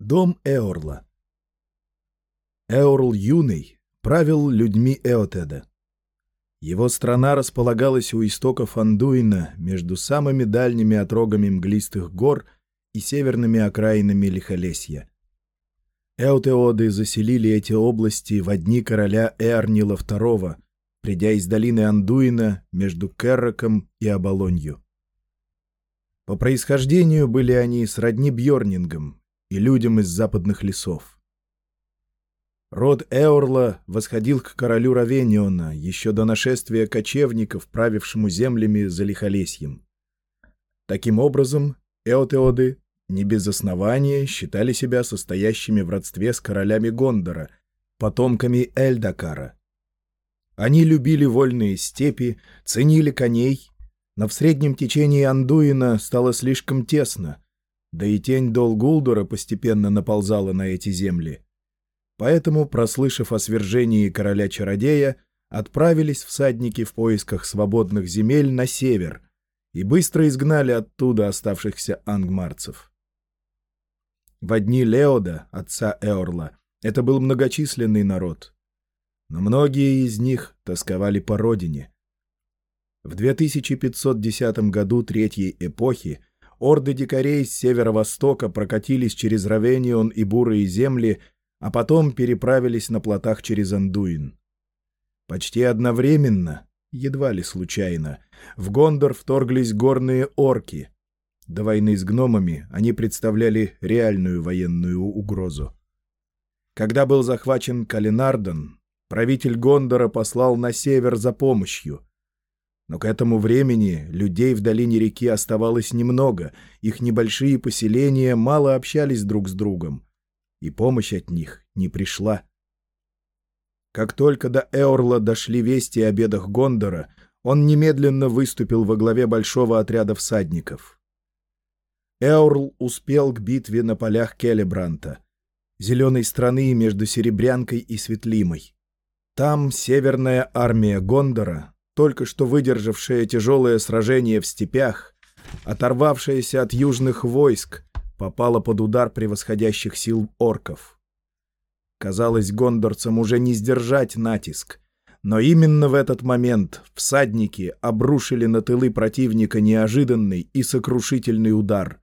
Дом Эорла Эорл Юный правил людьми Эотеда. Его страна располагалась у истоков Андуина между самыми дальними отрогами мглистых гор и северными окраинами Лихолесья. Эотеоды заселили эти области в дни короля Эарнила II, придя из долины Андуина между Керроком и Абалонью. По происхождению были они сродни Бьорнингам и людям из западных лесов. Род Эорла восходил к королю Равениона еще до нашествия кочевников, правившему землями за Лихолесьем. Таким образом, эотеоды не без основания считали себя состоящими в родстве с королями Гондора, потомками Эльдакара. Они любили вольные степи, ценили коней но в среднем течении Андуина стало слишком тесно, да и тень Долгулдура постепенно наползала на эти земли. Поэтому, прослышав о свержении короля-чародея, отправились всадники в поисках свободных земель на север и быстро изгнали оттуда оставшихся ангмарцев. В одни Леода, отца Эорла, это был многочисленный народ. Но многие из них тосковали по родине — в 2510 году Третьей эпохи орды дикарей с северо-востока прокатились через Равенион и бурые земли, а потом переправились на плотах через Андуин. Почти одновременно, едва ли случайно, в Гондор вторглись горные орки. До войны с гномами они представляли реальную военную угрозу. Когда был захвачен Калинардон, правитель Гондора послал на север за помощью — но к этому времени людей в долине реки оставалось немного, их небольшие поселения мало общались друг с другом, и помощь от них не пришла. Как только до Эорла дошли вести о бедах Гондора, он немедленно выступил во главе большого отряда всадников. Эорл успел к битве на полях Келебранта, зеленой страны между Серебрянкой и Светлимой. Там северная армия Гондора только что выдержавшая тяжелое сражение в степях, оторвавшаяся от южных войск, попала под удар превосходящих сил орков. Казалось, гондорцам уже не сдержать натиск, но именно в этот момент всадники обрушили на тылы противника неожиданный и сокрушительный удар.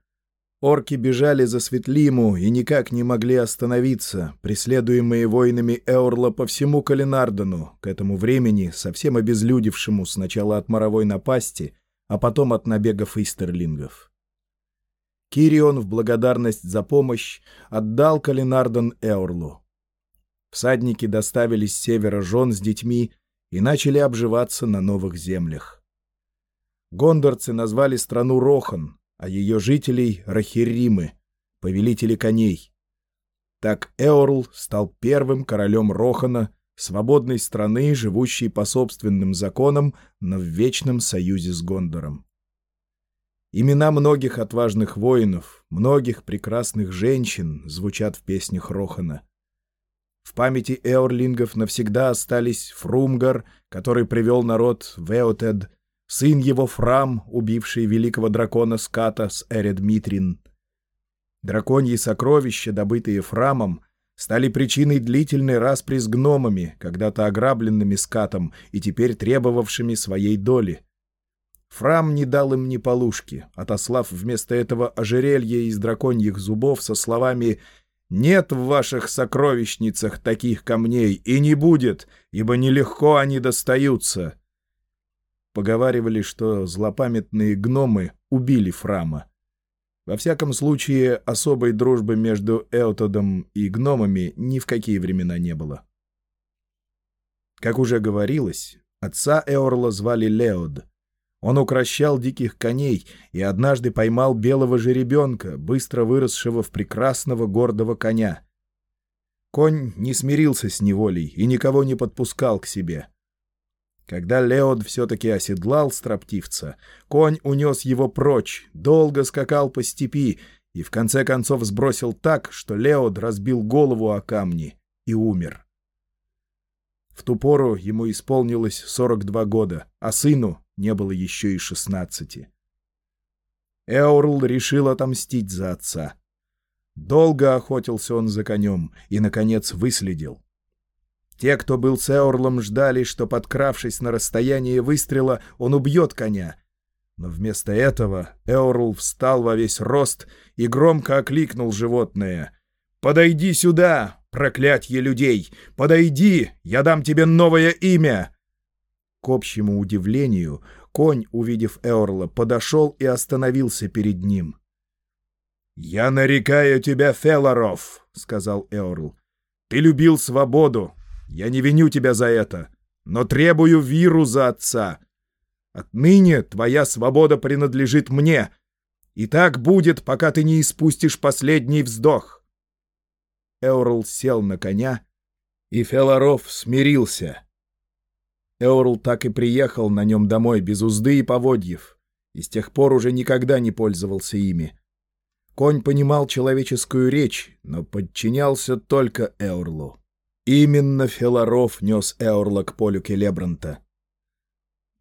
Орки бежали за Светлиму и никак не могли остановиться, преследуемые воинами Эорла по всему Калинардону, к этому времени совсем обезлюдевшему сначала от моровой напасти, а потом от набегов истерлингов. Кирион в благодарность за помощь отдал Калинардон Эорлу. Всадники доставили с севера жен с детьми и начали обживаться на новых землях. Гондорцы назвали страну Рохан, а ее жителей — Рахиримы, повелители коней. Так Эорл стал первым королем Рохана, свободной страны, живущей по собственным законам, но в вечном союзе с Гондором. Имена многих отважных воинов, многих прекрасных женщин звучат в песнях Рохана. В памяти эорлингов навсегда остались Фрумгар, который привел народ в Эотед, сын его Фрам, убивший великого дракона Ската с Эредмитрин. Драконьи сокровища, добытые Фрамом, стали причиной длительной распри с гномами, когда-то ограбленными скатом и теперь требовавшими своей доли. Фрам не дал им ни полушки, отослав вместо этого ожерелье из драконьих зубов со словами «Нет в ваших сокровищницах таких камней, и не будет, ибо нелегко они достаются». Поговаривали, что злопамятные гномы убили Фрама. Во всяком случае, особой дружбы между Эотодом и гномами ни в какие времена не было. Как уже говорилось, отца Эорла звали Леод. Он укращал диких коней и однажды поймал белого жеребенка, быстро выросшего в прекрасного гордого коня. Конь не смирился с неволей и никого не подпускал к себе. Когда Леод все-таки оседлал строптивца, конь унес его прочь, долго скакал по степи и в конце концов сбросил так, что Леод разбил голову о камни и умер. В ту пору ему исполнилось 42 года, а сыну не было еще и 16. Эорл решил отомстить за отца. Долго охотился он за конем и, наконец, выследил. Те, кто был с Эорлом, ждали, что, подкравшись на расстояние выстрела, он убьет коня. Но вместо этого Эорл встал во весь рост и громко окликнул животное. «Подойди сюда, проклятье людей! Подойди, я дам тебе новое имя!» К общему удивлению, конь, увидев Эорла, подошел и остановился перед ним. «Я нарекаю тебя Фелоров», — сказал Эорл. «Ты любил свободу. Я не виню тебя за это, но требую виру за отца. Отныне твоя свобода принадлежит мне, и так будет, пока ты не испустишь последний вздох». Эорл сел на коня, и Фелоров смирился. Эорл так и приехал на нем домой без узды и поводьев, и с тех пор уже никогда не пользовался ими. Конь понимал человеческую речь, но подчинялся только Эорлу. Именно Фелоров нес Эорла к полю Келебранта.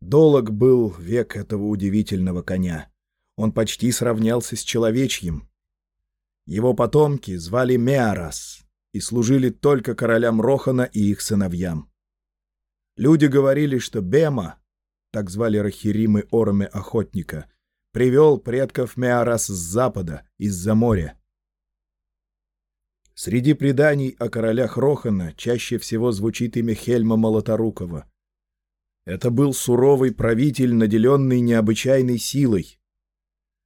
Долог был век этого удивительного коня. Он почти сравнялся с человечьим. Его потомки звали Меарас и служили только королям Рохана и их сыновьям. Люди говорили, что Бема, так звали Рахиримы Ороме Охотника, привел предков Меарас с запада, из-за моря. Среди преданий о королях Рохана чаще всего звучит имя Хельма Молоторукова. Это был суровый правитель, наделенный необычайной силой.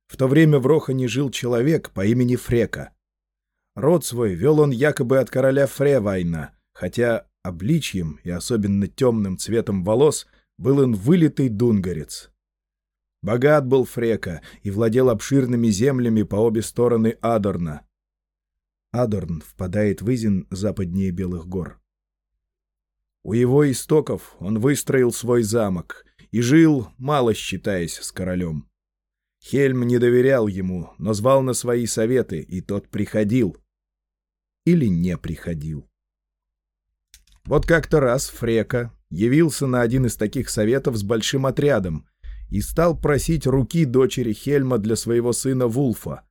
В то время в Рохане жил человек по имени Фрека. Род свой вел он якобы от короля Фревайна, хотя обличьем и особенно темным цветом волос был он вылитый дунгарец. Богат был Фрека и владел обширными землями по обе стороны Адорна. Адорн впадает в Изин западнее Белых гор. У его истоков он выстроил свой замок и жил, мало считаясь с королем. Хельм не доверял ему, но звал на свои советы, и тот приходил. Или не приходил. Вот как-то раз Фрека явился на один из таких советов с большим отрядом — и стал просить руки дочери Хельма для своего сына Вулфа.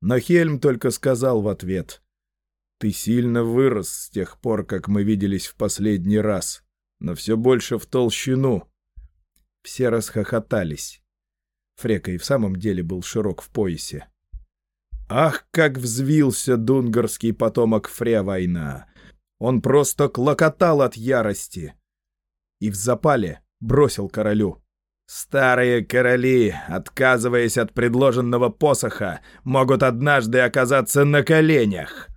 Но Хельм только сказал в ответ, «Ты сильно вырос с тех пор, как мы виделись в последний раз, но все больше в толщину». Все расхохотались. Фрека и в самом деле был широк в поясе. Ах, как взвился дунгарский потомок Фревайна! Он просто клокотал от ярости. И в запале бросил королю. Старые короли, отказываясь от предложенного посоха, могут однажды оказаться на коленях.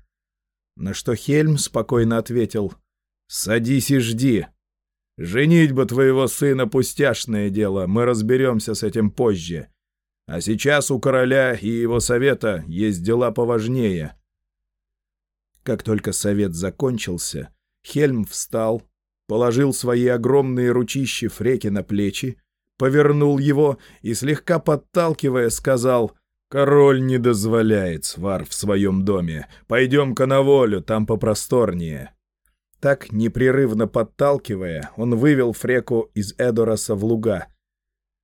На что Хельм спокойно ответил, «Садись и жди. Женитьба твоего сына — пустяшное дело, мы разберемся с этим позже. А сейчас у короля и его совета есть дела поважнее». Как только совет закончился, Хельм встал, положил свои огромные ручищи Фреки на плечи, повернул его и, слегка подталкивая, сказал «Король не дозволяет свар в своем доме. Пойдем-ка на волю, там попросторнее». Так, непрерывно подталкивая, он вывел Фреку из Эдораса в луга.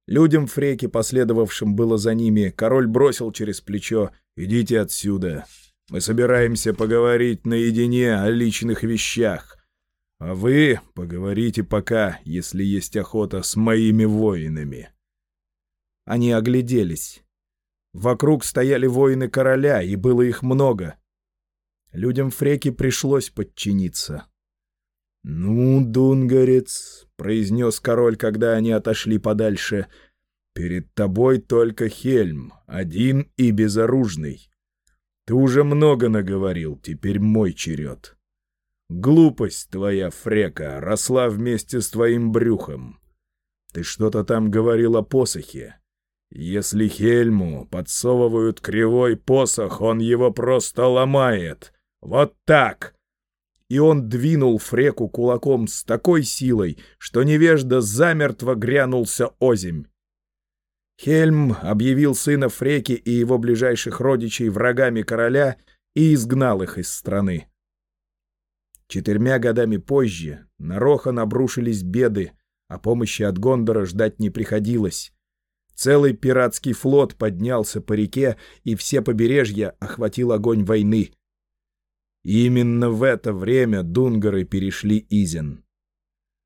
Людям Фреки, последовавшим было за ними, король бросил через плечо «Идите отсюда. Мы собираемся поговорить наедине о личных вещах. А вы поговорите пока, если есть охота, с моими воинами. Они огляделись. Вокруг стояли воины короля, и было их много. Людям Фреки пришлось подчиниться. «Ну, Дунгарец», — произнес король, когда они отошли подальше, — «перед тобой только Хельм, один и безоружный. Ты уже много наговорил, теперь мой черед». Глупость твоя, Фрека, росла вместе с твоим брюхом. Ты что-то там говорил о посохе. Если Хельму подсовывают кривой посох, он его просто ломает. Вот так!» И он двинул Фреку кулаком с такой силой, что невежда замертво грянулся озимь. Хельм объявил сына Фреки и его ближайших родичей врагами короля и изгнал их из страны. Четырьмя годами позже на Рохан обрушились беды, а помощи от Гондора ждать не приходилось. Целый пиратский флот поднялся по реке, и все побережья охватил огонь войны. И именно в это время дунгары перешли Изен.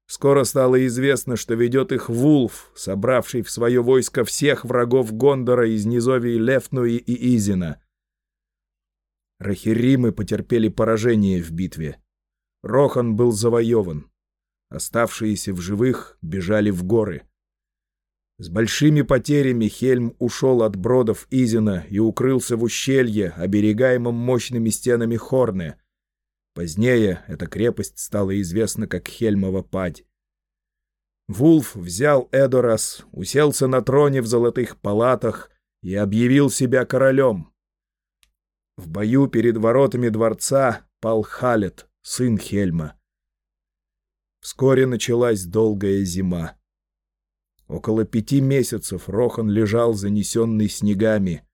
Скоро стало известно, что ведет их Вулф, собравший в свое войско всех врагов Гондора из низовий Лефнуи и Изина. Рахиримы потерпели поражение в битве. Рохан был завоеван. Оставшиеся в живых бежали в горы. С большими потерями Хельм ушел от бродов Изина и укрылся в ущелье, оберегаемом мощными стенами Хорны. Позднее эта крепость стала известна как Хельмова падь. Вулф взял Эдорас, уселся на троне в золотых палатах и объявил себя королем. В бою перед воротами дворца пал Халет, сын Хельма. Вскоре началась долгая зима. Около пяти месяцев Рохан лежал занесенный снегами.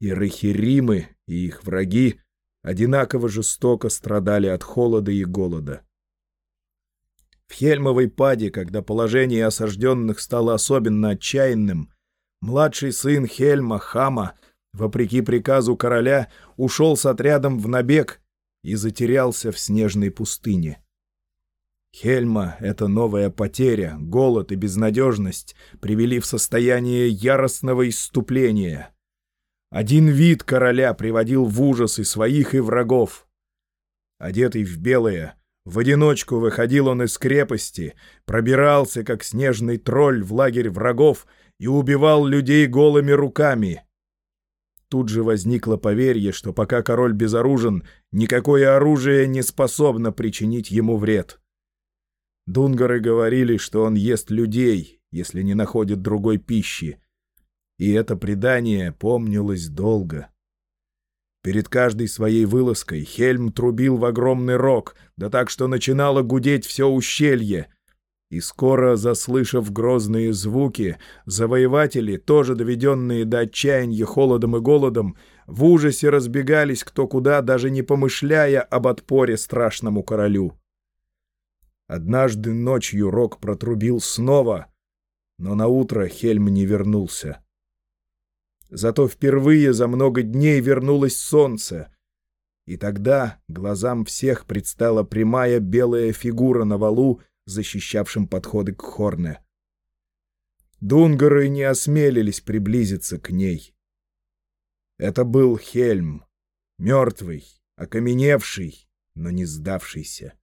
И Рахиримы, и их враги одинаково жестоко страдали от холода и голода. В Хельмовой паде, когда положение осажденных стало особенно отчаянным, младший сын Хельма, Хама, вопреки приказу короля, ушел с отрядом в набег и затерялся в снежной пустыне. Хельма — эта новая потеря, голод и безнадежность привели в состояние яростного исступления. Один вид короля приводил в ужас и своих, и врагов. Одетый в белое, в одиночку выходил он из крепости, пробирался, как снежный тролль, в лагерь врагов и убивал людей голыми руками. Тут же возникло поверье, что пока король безоружен, никакое оружие не способно причинить ему вред. Дунгары говорили, что он ест людей, если не находит другой пищи. И это предание помнилось долго. Перед каждой своей вылазкой Хельм трубил в огромный рог, да так, что начинало гудеть все ущелье. И скоро, заслышав грозные звуки, завоеватели, тоже доведенные до отчаяния холодом и голодом, в ужасе разбегались кто куда, даже не помышляя об отпоре страшному королю. Однажды ночью Рок протрубил снова, но на утро Хельм не вернулся. Зато впервые за много дней вернулось солнце, и тогда глазам всех предстала прямая белая фигура на валу, защищавшем подходы к Хорне. Дунгары не осмелились приблизиться к ней. Это был Хельм, мертвый, окаменевший, но не сдавшийся.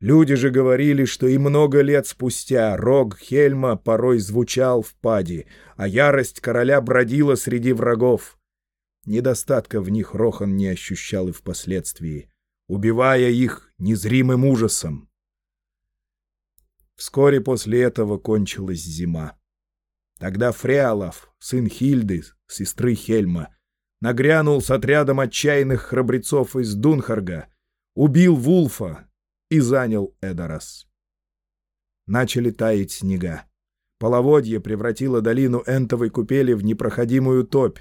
Люди же говорили, что и много лет спустя рог Хельма порой звучал в паде, а ярость короля бродила среди врагов. Недостатка в них Рохан не ощущал и впоследствии, убивая их незримым ужасом. Вскоре после этого кончилась зима. Тогда Фреалов, сын Хильды, сестры Хельма, нагрянул с отрядом отчаянных храбрецов из Дунхарга, убил Вулфа, и занял Эдорас. Начали таять снега. Половодье превратило долину Энтовой купели в непроходимую топь.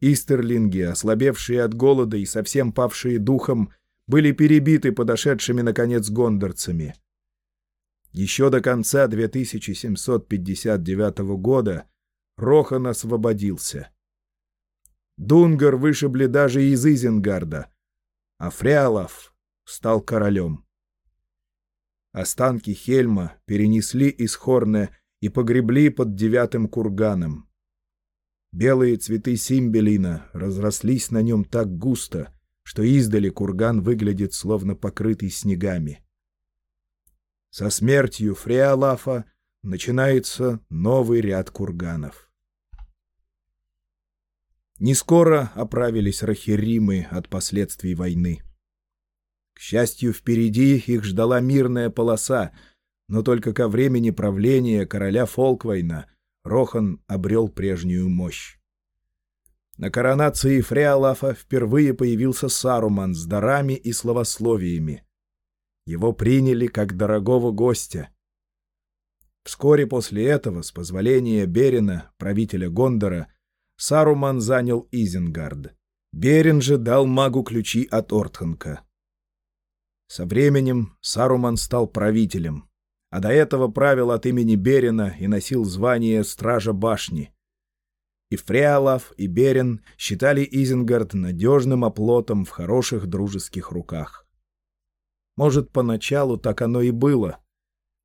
Истерлинги, ослабевшие от голода и совсем павшие духом, были перебиты подошедшими, наконец, гондорцами. Еще до конца 2759 года Рохан освободился. Дунгар вышибли даже из Изенгарда, а Фрялов стал королем. Останки Хельма перенесли из Хорне и погребли под девятым курганом. Белые цветы симбелина разрослись на нем так густо, что издали курган выглядит словно покрытый снегами. Со смертью Фреалафа начинается новый ряд курганов. Не скоро оправились рахиримы от последствий войны. К счастью, впереди их ждала мирная полоса, но только ко времени правления короля Фолквайна Рохан обрел прежнюю мощь. На коронации Фреалафа впервые появился Саруман с дарами и словословиями. Его приняли как дорогого гостя. Вскоре после этого, с позволения Берина, правителя Гондора, Саруман занял Изенгард. Берин же дал магу ключи от Ортханка. Со временем Саруман стал правителем, а до этого правил от имени Берина и носил звание Стража Башни. И Фреалав, и Берин считали Изенгард надежным оплотом в хороших дружеских руках. Может, поначалу так оно и было,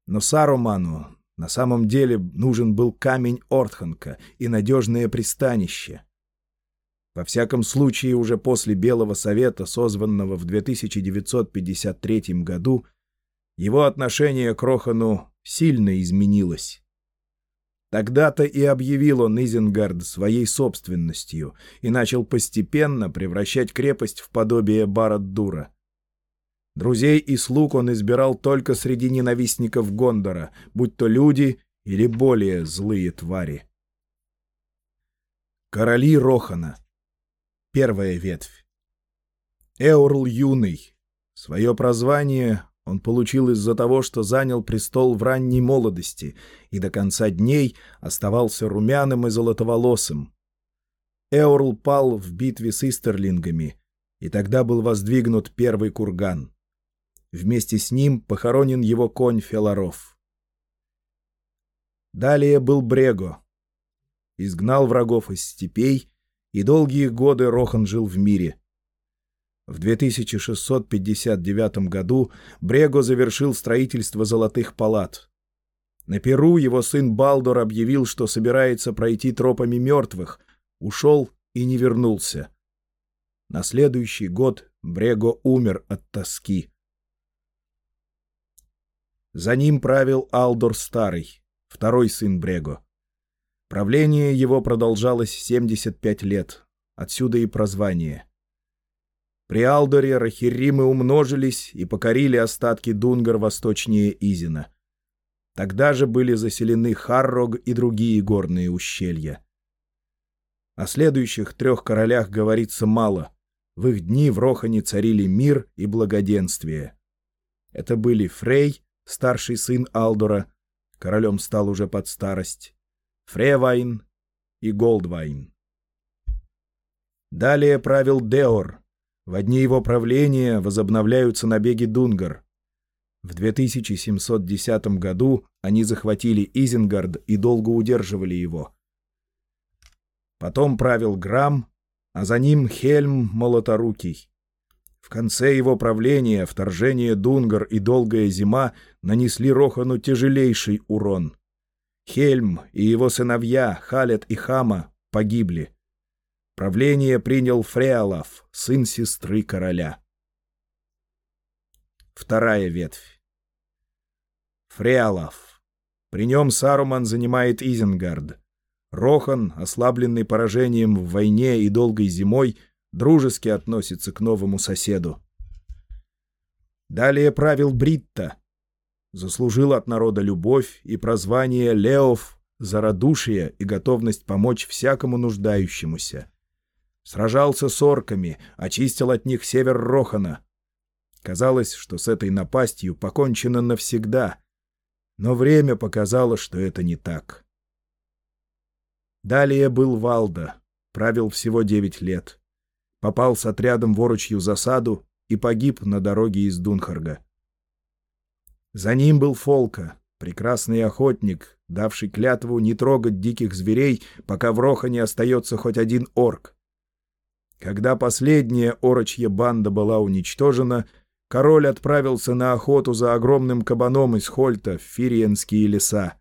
но Саруману на самом деле нужен был камень Ортханка и надежное пристанище. Во всяком случае, уже после Белого Совета, созванного в 2953 году, его отношение к Рохану сильно изменилось. Тогда-то и объявил он Изенгард своей собственностью и начал постепенно превращать крепость в подобие Барад-Дура. Друзей и слуг он избирал только среди ненавистников Гондора, будь то люди или более злые твари. Короли Рохана Первая ветвь Эорл Юный. Свое прозвание он получил из-за того, что занял престол в ранней молодости и до конца дней оставался румяным и золотоволосым. Эорл пал в битве с истерлингами, и тогда был воздвигнут первый курган. Вместе с ним похоронен его конь Феларов. Далее был Брего. Изгнал врагов из степей, и долгие годы Рохан жил в мире — в 2659 году Брего завершил строительство золотых палат. На Перу его сын Балдор объявил, что собирается пройти тропами мертвых, ушел и не вернулся. На следующий год Брего умер от тоски. За ним правил Алдор Старый, второй сын Брего. Правление его продолжалось 75 лет, отсюда и прозвание — при Алдоре рахиримы умножились и покорили остатки Дунгар восточнее Изина. Тогда же были заселены Харрог и другие горные ущелья. О следующих трех королях говорится мало. В их дни в Рохане царили мир и благоденствие. Это были Фрей, старший сын Алдора, королем стал уже под старость, Фревайн и Голдвайн. Далее правил Деор, в дни его правления возобновляются набеги дунгар. В 2710 году они захватили Изенгард и долго удерживали его. Потом правил Грам, а за ним Хельм Молоторукий. В конце его правления вторжение Дунгар и долгая зима нанесли Рохану тяжелейший урон. Хельм и его сыновья Халет и Хама погибли. Правление принял Фреалов, сын сестры короля. Вторая ветвь. Фреалов. При нем Саруман занимает Изенгард. Рохан, ослабленный поражением в войне и долгой зимой, дружески относится к новому соседу. Далее правил Бритта. Заслужил от народа любовь и прозвание Леов за радушие и готовность помочь всякому нуждающемуся. Сражался с орками, очистил от них север Рохана. Казалось, что с этой напастью покончено навсегда. Но время показало, что это не так. Далее был Валда, правил всего девять лет. Попал с отрядом в засаду и погиб на дороге из Дунхарга. За ним был Фолка, прекрасный охотник, давший клятву не трогать диких зверей, пока в Рохане остается хоть один орк. Когда последняя орочья банда была уничтожена, король отправился на охоту за огромным кабаном из Хольта в Фириенские леса.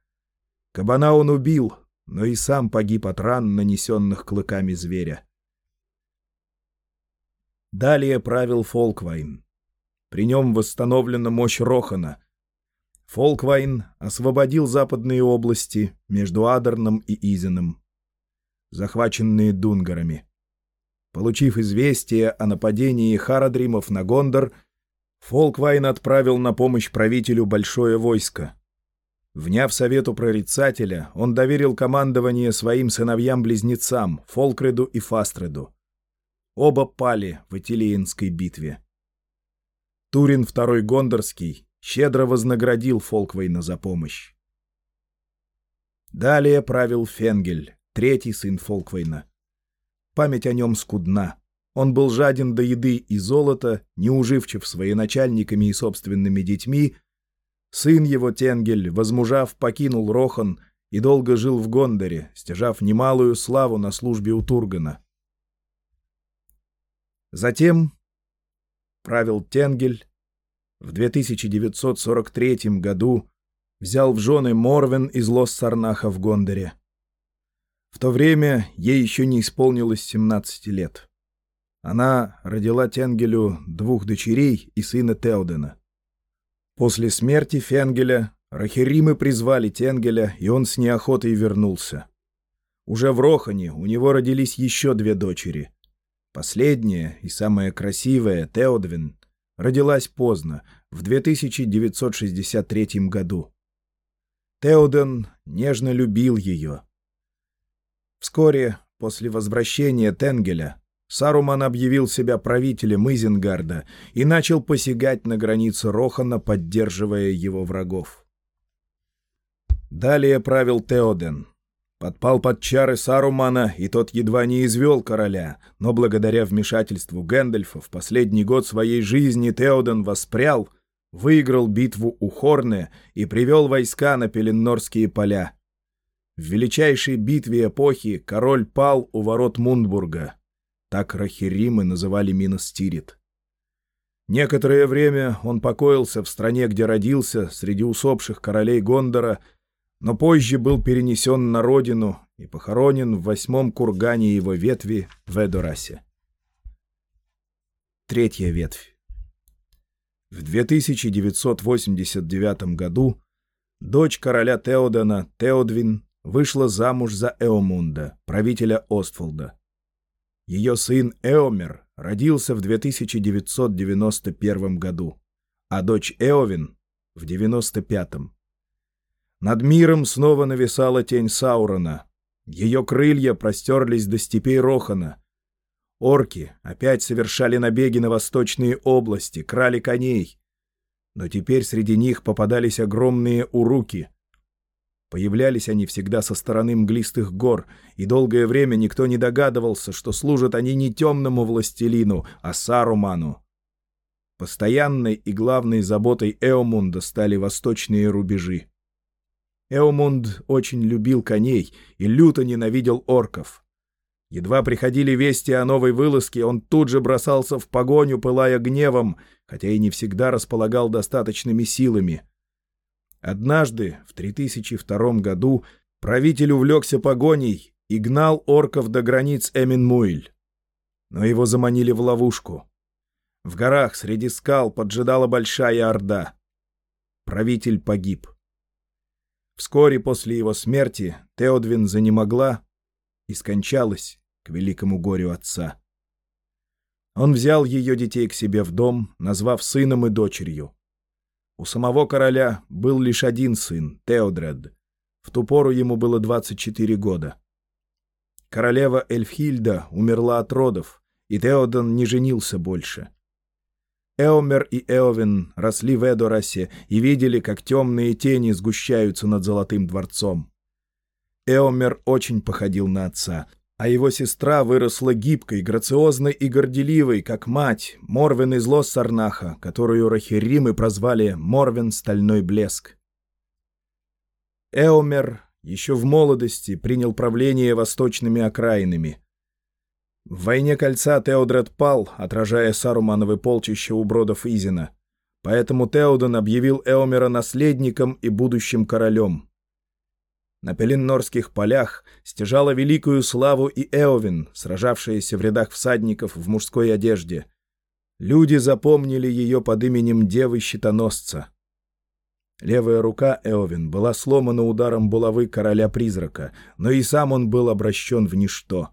Кабана он убил, но и сам погиб от ран, нанесенных клыками зверя. Далее правил Фолквайн. При нем восстановлена мощь Рохана. Фолквайн освободил западные области между Адерном и Изином, захваченные дунгарами. Получив известие о нападении Харадримов на Гондор, Фолквайн отправил на помощь правителю большое войско. Вняв совету прорицателя, он доверил командование своим сыновьям-близнецам, Фолкреду и Фастреду. Оба пали в Этилиенской битве. Турин II Гондорский щедро вознаградил Фолквейна за помощь. Далее правил Фенгель, третий сын Фолквейна. Память о нем скудна. Он был жаден до еды и золота, неуживчив с военачальниками и собственными детьми, Сын его, Тенгель, возмужав, покинул Рохан и долго жил в Гондоре, стяжав немалую славу на службе у Тургана. Затем правил Тенгель, в 2943 году взял в жены Морвен из Лос-Сарнаха в Гондоре. В то время ей еще не исполнилось 17 лет. Она родила Тенгелю двух дочерей и сына Теодена. После смерти Фенгеля Рахеримы призвали Тенгеля, и он с неохотой вернулся. Уже в Рохане у него родились еще две дочери. Последняя и самая красивая, Теодвин, родилась поздно, в 2963 году. Теоден нежно любил ее. Вскоре после возвращения Тенгеля Саруман объявил себя правителем Изенгарда и начал посягать на границы Рохана, поддерживая его врагов. Далее правил Теоден. Подпал под чары Сарумана, и тот едва не извел короля, но благодаря вмешательству Гэндальфа в последний год своей жизни Теоден воспрял, выиграл битву у Хорне и привел войска на Пеленнорские поля. В величайшей битве эпохи король пал у ворот Мундбурга. Так рахиримы называли Тирит. Некоторое время он покоился в стране, где родился, среди усопших королей Гондора, но позже был перенесен на родину и похоронен в восьмом кургане его ветви в Эдорасе. Третья ветвь. В 2989 году дочь короля Теодана, Теодвин, вышла замуж за Эомунда, правителя Остфолда. Ее сын Эомер родился в 2991 году, а дочь Эовин — в 95-м. Над миром снова нависала тень Саурона. Ее крылья простерлись до степей Рохана. Орки опять совершали набеги на восточные области, крали коней. Но теперь среди них попадались огромные уруки — Появлялись они всегда со стороны мглистых гор, и долгое время никто не догадывался, что служат они не темному властелину, а Саруману. Постоянной и главной заботой Эомунда стали восточные рубежи. Эомунд очень любил коней и люто ненавидел орков. Едва приходили вести о новой вылазке, он тут же бросался в погоню, пылая гневом, хотя и не всегда располагал достаточными силами — Однажды, в 3002 году, правитель увлекся погоней и гнал орков до границ Эминмуиль. Но его заманили в ловушку. В горах среди скал поджидала большая орда. Правитель погиб. Вскоре после его смерти Теодвин занемогла и скончалась к великому горю отца. Он взял ее детей к себе в дом, назвав сыном и дочерью. У самого короля был лишь один сын, Теодред. В ту пору ему было 24 года. Королева Эльфхильда умерла от родов, и Теоден не женился больше. Эомер и Эовин росли в Эдорасе и видели, как темные тени сгущаются над Золотым дворцом. Эомер очень походил на отца — а его сестра выросла гибкой, грациозной и горделивой, как мать, Морвен из Лос-Сарнаха, которую рахеримы прозвали Морвен Стальной Блеск. Эомер еще в молодости принял правление восточными окраинами. В войне кольца Теодред пал, отражая Сарумановы полчища у бродов Изина, поэтому Теоден объявил Эомера наследником и будущим королем. На Пеленнорских полях стяжала великую славу и Эовин, сражавшаяся в рядах всадников в мужской одежде. Люди запомнили ее под именем Девы-щитоносца. Левая рука Эовин была сломана ударом булавы короля-призрака, но и сам он был обращен в ничто.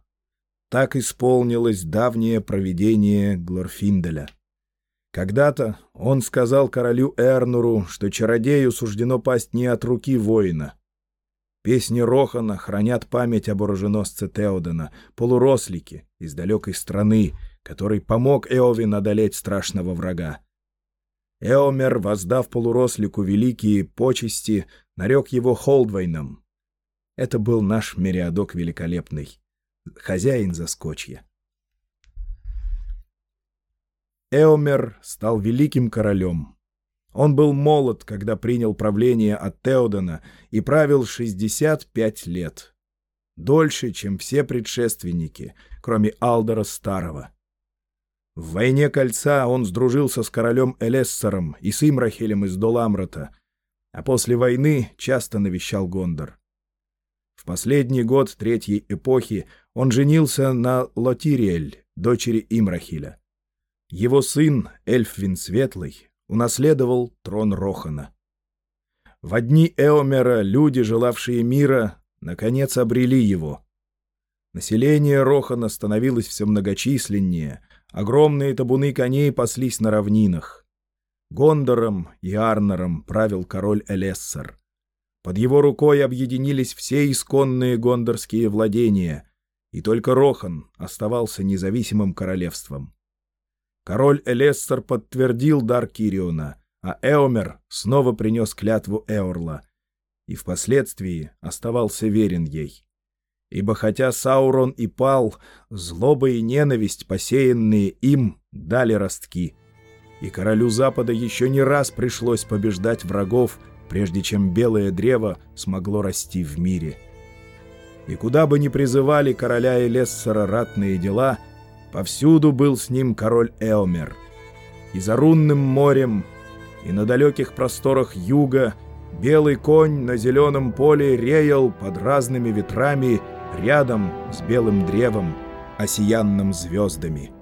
Так исполнилось давнее провидение Глорфинделя. Когда-то он сказал королю Эрнуру, что чародею суждено пасть не от руки воина — Песни Рохана хранят память об оруженосце Теодена, полурослике из далекой страны, который помог Эовин одолеть страшного врага. Эомер, воздав полурослику великие почести, нарек его Холдвейном. Это был наш Мериадок Великолепный, хозяин заскочья. Эомер стал великим королем. Он был молод, когда принял правление от Теодона и правил 65 лет. Дольше, чем все предшественники, кроме Алдора Старого. В «Войне кольца» он сдружился с королем Элессором и с Имрахелем из Доламрата, а после войны часто навещал Гондор. В последний год Третьей эпохи он женился на Лотириэль, дочери Имрахиля. Его сын, Эльфвин Светлый, унаследовал трон Рохана. В дни Эомера люди, желавшие мира, наконец обрели его. Население Рохана становилось все многочисленнее, огромные табуны коней паслись на равнинах. Гондором и Арнором правил король Элессар. Под его рукой объединились все исконные гондорские владения, и только Рохан оставался независимым королевством. Король Элессар подтвердил дар Кириона, а Эомер снова принес клятву Эорла и впоследствии оставался верен ей. Ибо хотя Саурон и пал, злоба и ненависть, посеянные им, дали ростки. И королю Запада еще не раз пришлось побеждать врагов, прежде чем белое древо смогло расти в мире. И куда бы ни призывали короля Элессора ратные дела — Повсюду был с ним король Элмер. И за рунным морем, и на далеких просторах юга белый конь на зеленом поле реял под разными ветрами рядом с белым древом, осиянным звездами —